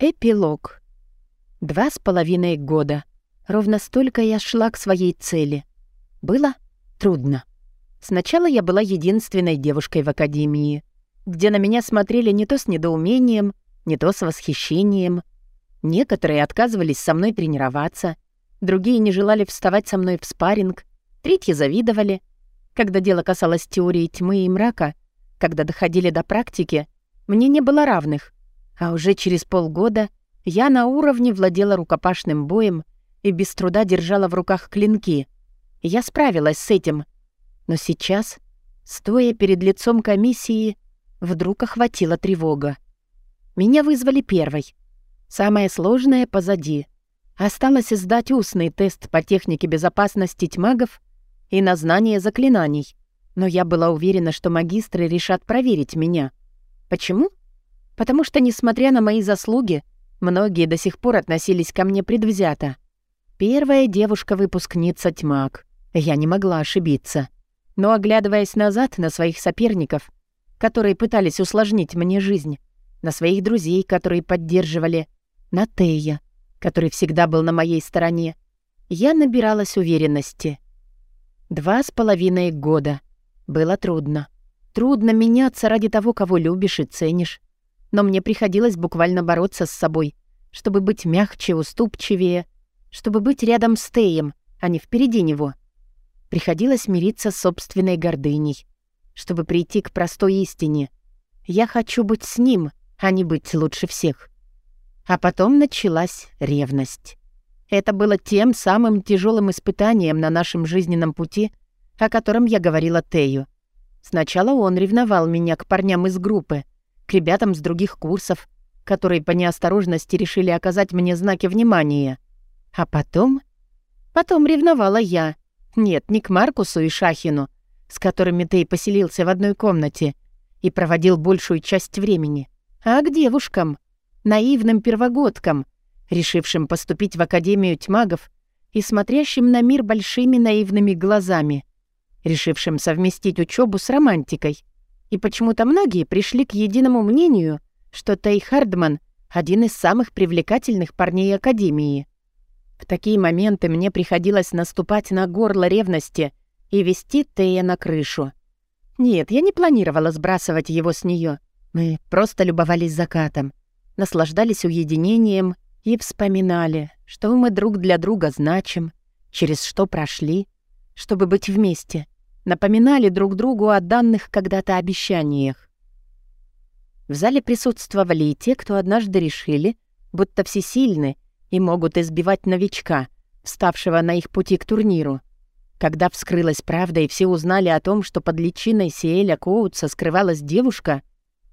Эпилог. Два с половиной года. Ровно столько я шла к своей цели. Было трудно. Сначала я была единственной девушкой в академии, где на меня смотрели не то с недоумением, не то с восхищением. Некоторые отказывались со мной тренироваться, другие не желали вставать со мной в спарринг, третьи завидовали. Когда дело касалось теории тьмы и мрака, когда доходили до практики, мне не было равных. А уже через полгода я на уровне владела рукопашным боем и без труда держала в руках клинки. Я справилась с этим. Но сейчас, стоя перед лицом комиссии, вдруг охватила тревога. Меня вызвали первой. Самое сложное позади. Осталось сдать устный тест по технике безопасности тьмагов и на знание заклинаний. Но я была уверена, что магистры решат проверить меня. Почему? Потому что, несмотря на мои заслуги, многие до сих пор относились ко мне предвзято. Первая девушка-выпускница тьмак. Я не могла ошибиться. Но, оглядываясь назад на своих соперников, которые пытались усложнить мне жизнь, на своих друзей, которые поддерживали, на Тея, который всегда был на моей стороне, я набиралась уверенности. Два с половиной года. Было трудно. Трудно меняться ради того, кого любишь и ценишь но мне приходилось буквально бороться с собой, чтобы быть мягче, уступчивее, чтобы быть рядом с Теем, а не впереди него. Приходилось мириться с собственной гордыней, чтобы прийти к простой истине. Я хочу быть с ним, а не быть лучше всех. А потом началась ревность. Это было тем самым тяжелым испытанием на нашем жизненном пути, о котором я говорила Тею. Сначала он ревновал меня к парням из группы — к ребятам с других курсов, которые по неосторожности решили оказать мне знаки внимания. А потом... Потом ревновала я. Нет, не к Маркусу и Шахину, с которыми ты поселился в одной комнате и проводил большую часть времени, а к девушкам, наивным первогодкам, решившим поступить в Академию тьмагов и смотрящим на мир большими наивными глазами, решившим совместить учебу с романтикой. И почему-то многие пришли к единому мнению, что Тей Хардман — один из самых привлекательных парней Академии. В такие моменты мне приходилось наступать на горло ревности и вести Тея на крышу. Нет, я не планировала сбрасывать его с нее. Мы просто любовались закатом, наслаждались уединением и вспоминали, что мы друг для друга значим, через что прошли, чтобы быть вместе — напоминали друг другу о данных когда-то обещаниях. В зале присутствовали и те, кто однажды решили, будто всесильны и могут избивать новичка, вставшего на их пути к турниру. Когда вскрылась правда и все узнали о том, что под личиной Сиэля Коутса скрывалась девушка,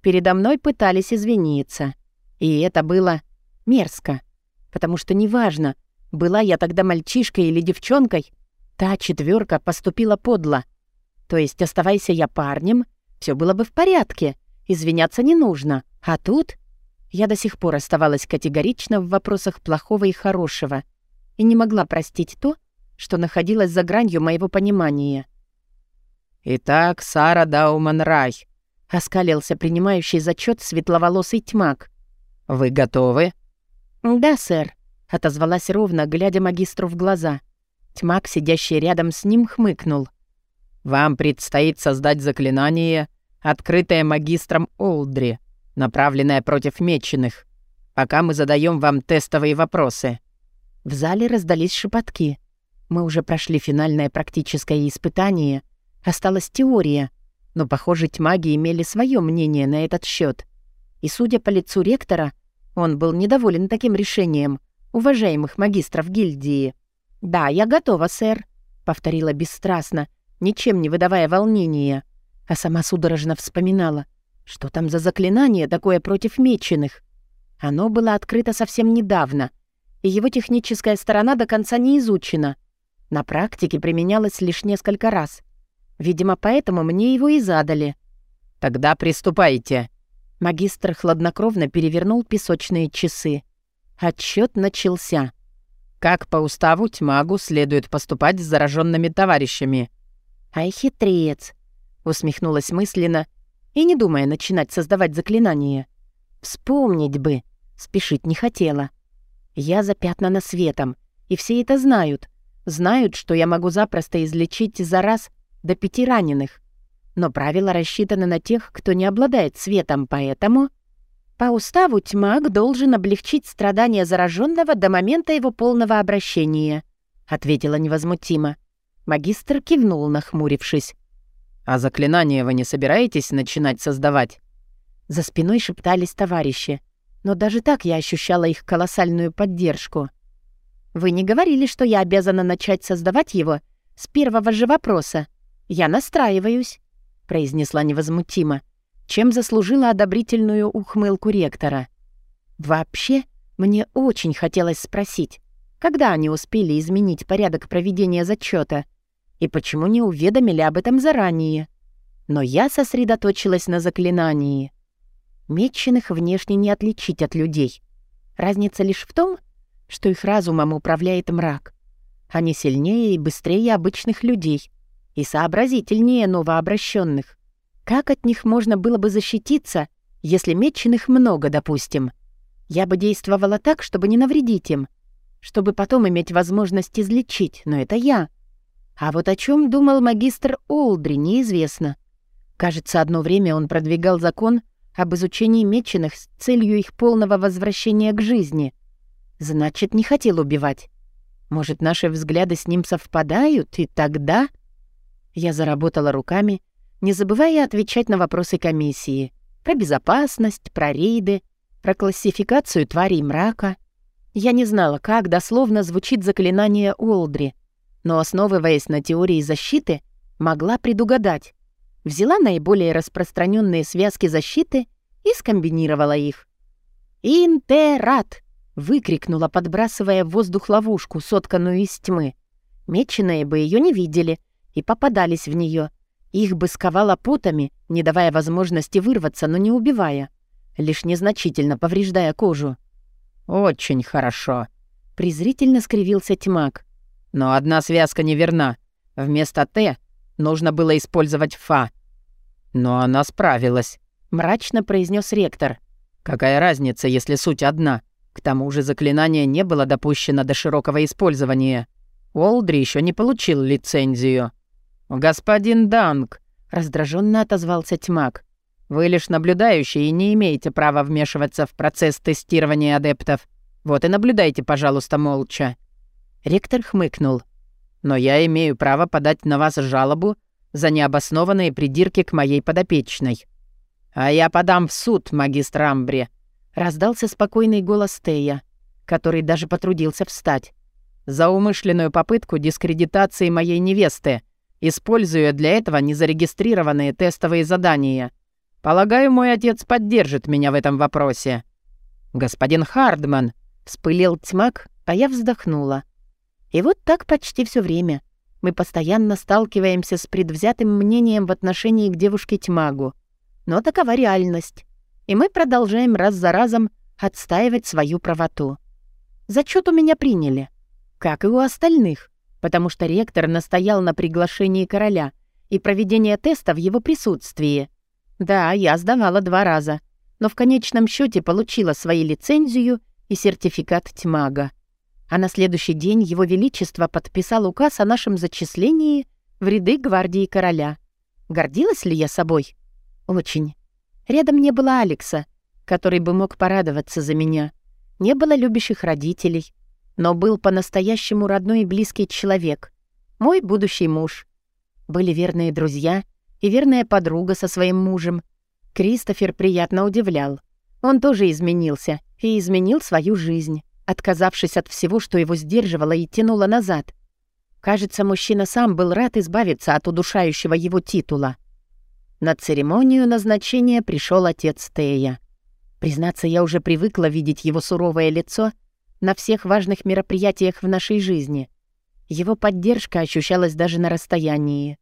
передо мной пытались извиниться. И это было мерзко, потому что неважно, была я тогда мальчишкой или девчонкой, та четверка поступила подло — то есть, оставайся я парнем, все было бы в порядке, извиняться не нужно. А тут я до сих пор оставалась категорична в вопросах плохого и хорошего и не могла простить то, что находилось за гранью моего понимания. «Итак, Сара Дауман Рай», — оскалился принимающий зачет светловолосый тьмак. «Вы готовы?» «Да, сэр», — отозвалась ровно, глядя магистру в глаза. Тьмак, сидящий рядом с ним, хмыкнул. Вам предстоит создать заклинание, открытое магистром Олдри, направленное против меченых, пока мы задаем вам тестовые вопросы». В зале раздались шепотки. Мы уже прошли финальное практическое испытание. Осталась теория. Но, похоже, тьмаги имели свое мнение на этот счет. И, судя по лицу ректора, он был недоволен таким решением уважаемых магистров гильдии. «Да, я готова, сэр», — повторила бесстрастно, ничем не выдавая волнения, а сама судорожно вспоминала, что там за заклинание такое против меченых. Оно было открыто совсем недавно, и его техническая сторона до конца не изучена. На практике применялось лишь несколько раз. Видимо, поэтому мне его и задали. «Тогда приступайте». Магистр хладнокровно перевернул песочные часы. Отчет начался. «Как по уставу тьмагу следует поступать с зараженными товарищами?» «Ай, хитрец!» — усмехнулась мысленно и не думая начинать создавать заклинание. «Вспомнить бы, Спешить не хотела. Я запятнана светом, и все это знают. Знают, что я могу запросто излечить за раз до пяти раненых. Но правила рассчитаны на тех, кто не обладает светом, поэтому... По уставу тьмак должен облегчить страдания зараженного до момента его полного обращения, ответила невозмутимо. Магистр кивнул, нахмурившись. «А заклинания вы не собираетесь начинать создавать?» За спиной шептались товарищи, но даже так я ощущала их колоссальную поддержку. «Вы не говорили, что я обязана начать создавать его с первого же вопроса. Я настраиваюсь», — произнесла невозмутимо чем заслужила одобрительную ухмылку ректора. Вообще, мне очень хотелось спросить, когда они успели изменить порядок проведения зачета и почему не уведомили об этом заранее. Но я сосредоточилась на заклинании. Меченых внешне не отличить от людей. Разница лишь в том, что их разумом управляет мрак. Они сильнее и быстрее обычных людей и сообразительнее новообращенных. Как от них можно было бы защититься, если меченых много, допустим? Я бы действовала так, чтобы не навредить им, чтобы потом иметь возможность излечить, но это я. А вот о чем думал магистр Олдри, неизвестно. Кажется, одно время он продвигал закон об изучении меченых с целью их полного возвращения к жизни. Значит, не хотел убивать. Может, наши взгляды с ним совпадают, и тогда... Я заработала руками, не забывая отвечать на вопросы комиссии про безопасность, про рейды, про классификацию тварей мрака. Я не знала, как дословно звучит заклинание Олдри, но, основываясь на теории защиты, могла предугадать. Взяла наиболее распространенные связки защиты и скомбинировала их. «Интерат!» — выкрикнула, подбрасывая в воздух ловушку, сотканную из тьмы. Меченые бы ее не видели и попадались в нее, их бы сковало путами, не давая возможности вырваться, но не убивая, лишь незначительно повреждая кожу. «Очень хорошо», — презрительно скривился тьмак. «Но одна связка неверна. Вместо «Т» нужно было использовать «Фа». «Но она справилась», — мрачно произнес ректор. «Какая разница, если суть одна? К тому же заклинание не было допущено до широкого использования. Уолдри еще не получил лицензию». «Господин Данг», — раздраженно отозвался тьмак, «вы лишь наблюдающий и не имеете права вмешиваться в процесс тестирования адептов. Вот и наблюдайте, пожалуйста, молча». Ректор хмыкнул. «Но я имею право подать на вас жалобу за необоснованные придирки к моей подопечной». «А я подам в суд, магистр Амбри», — раздался спокойный голос Тея, который даже потрудился встать. «За умышленную попытку дискредитации моей невесты», используя для этого незарегистрированные тестовые задания. Полагаю, мой отец поддержит меня в этом вопросе». «Господин Хардман», — вспылил тьмак, а я вздохнула. И вот так почти все время. Мы постоянно сталкиваемся с предвзятым мнением в отношении к девушке-тьмагу. Но такова реальность. И мы продолжаем раз за разом отстаивать свою правоту. Зачет у меня приняли. Как и у остальных потому что ректор настоял на приглашении короля и проведении теста в его присутствии. Да, я сдавала два раза, но в конечном счете получила свою лицензию и сертификат тьмага. А на следующий день Его Величество подписал указ о нашем зачислении в ряды гвардии короля. Гордилась ли я собой? Очень. Рядом не было Алекса, который бы мог порадоваться за меня. Не было любящих родителей, но был по-настоящему родной и близкий человек. Мой будущий муж. Были верные друзья и верная подруга со своим мужем. Кристофер приятно удивлял. Он тоже изменился и изменил свою жизнь, отказавшись от всего, что его сдерживало и тянуло назад. Кажется, мужчина сам был рад избавиться от удушающего его титула. На церемонию назначения пришел отец Тея. Признаться, я уже привыкла видеть его суровое лицо — на всех важных мероприятиях в нашей жизни. Его поддержка ощущалась даже на расстоянии.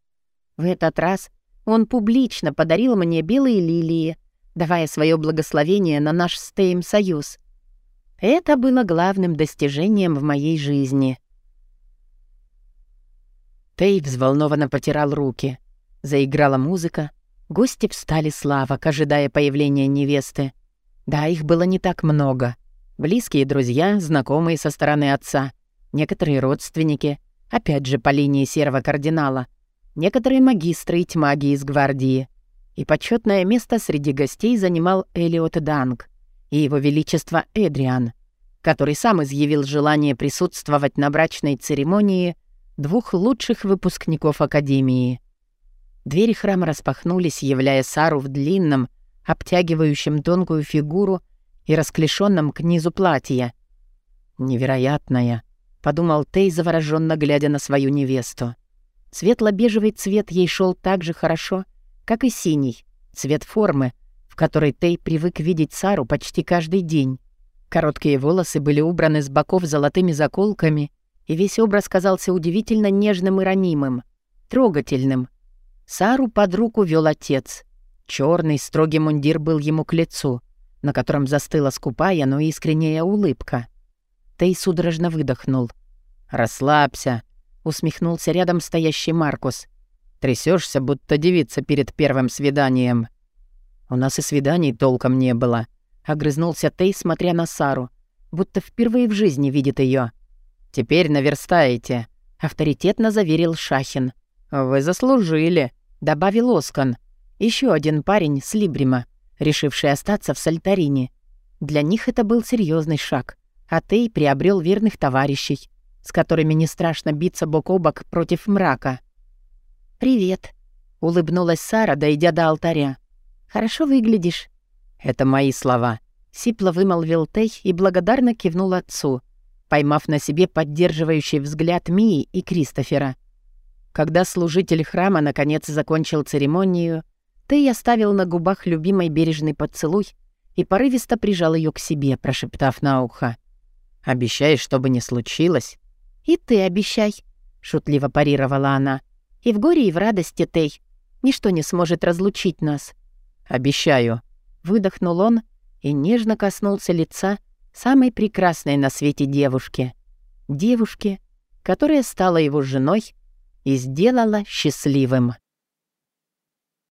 В этот раз он публично подарил мне белые лилии, давая свое благословение на наш Стейм союз. Это было главным достижением в моей жизни. Тей взволнованно потирал руки. Заиграла музыка. Гости встали с лавок, ожидая появления невесты. Да, их было не так много — Близкие друзья, знакомые со стороны отца, некоторые родственники, опять же по линии серого кардинала, некоторые магистры и тьмаги из гвардии. И почетное место среди гостей занимал Элиот Данг и его величество Эдриан, который сам изъявил желание присутствовать на брачной церемонии двух лучших выпускников Академии. Двери храма распахнулись, являя Сару в длинном, обтягивающем тонкую фигуру и расклешенном к низу платья. «Невероятная», — подумал Тей, завороженно глядя на свою невесту. Светло-бежевый цвет ей шел так же хорошо, как и синий, цвет формы, в которой Тей привык видеть Сару почти каждый день. Короткие волосы были убраны с боков золотыми заколками, и весь образ казался удивительно нежным и ранимым, трогательным. Сару под руку вел отец. Черный строгий мундир был ему к лицу, на котором застыла скупая, но искренняя улыбка. Тей судорожно выдохнул. «Расслабься», — усмехнулся рядом стоящий Маркус. Трясешься, будто девица перед первым свиданием. У нас и свиданий толком не было. Огрызнулся Тей, смотря на Сару, будто впервые в жизни видит ее. Теперь наверстаете, авторитетно заверил Шахин. Вы заслужили, добавил Оскан. Еще один парень с Либрима, решивший остаться в Сальтарине. Для них это был серьезный шаг, а Тей приобрел верных товарищей, с которыми не страшно биться бок о бок против мрака. «Привет», — улыбнулась Сара, дойдя до алтаря. «Хорошо выглядишь». «Это мои слова», — сипло вымолвил Тей и благодарно кивнул отцу, поймав на себе поддерживающий взгляд Мии и Кристофера. Когда служитель храма наконец закончил церемонию, Тей оставил на губах любимой бережный поцелуй и порывисто прижал ее к себе, прошептав на ухо. «Обещай, что бы ни случилось». «И ты обещай», — шутливо парировала она. И в горе, и в радости, Тей. Ничто не сможет разлучить нас. Обещаю. Выдохнул он и нежно коснулся лица самой прекрасной на свете девушки. Девушки, которая стала его женой и сделала счастливым.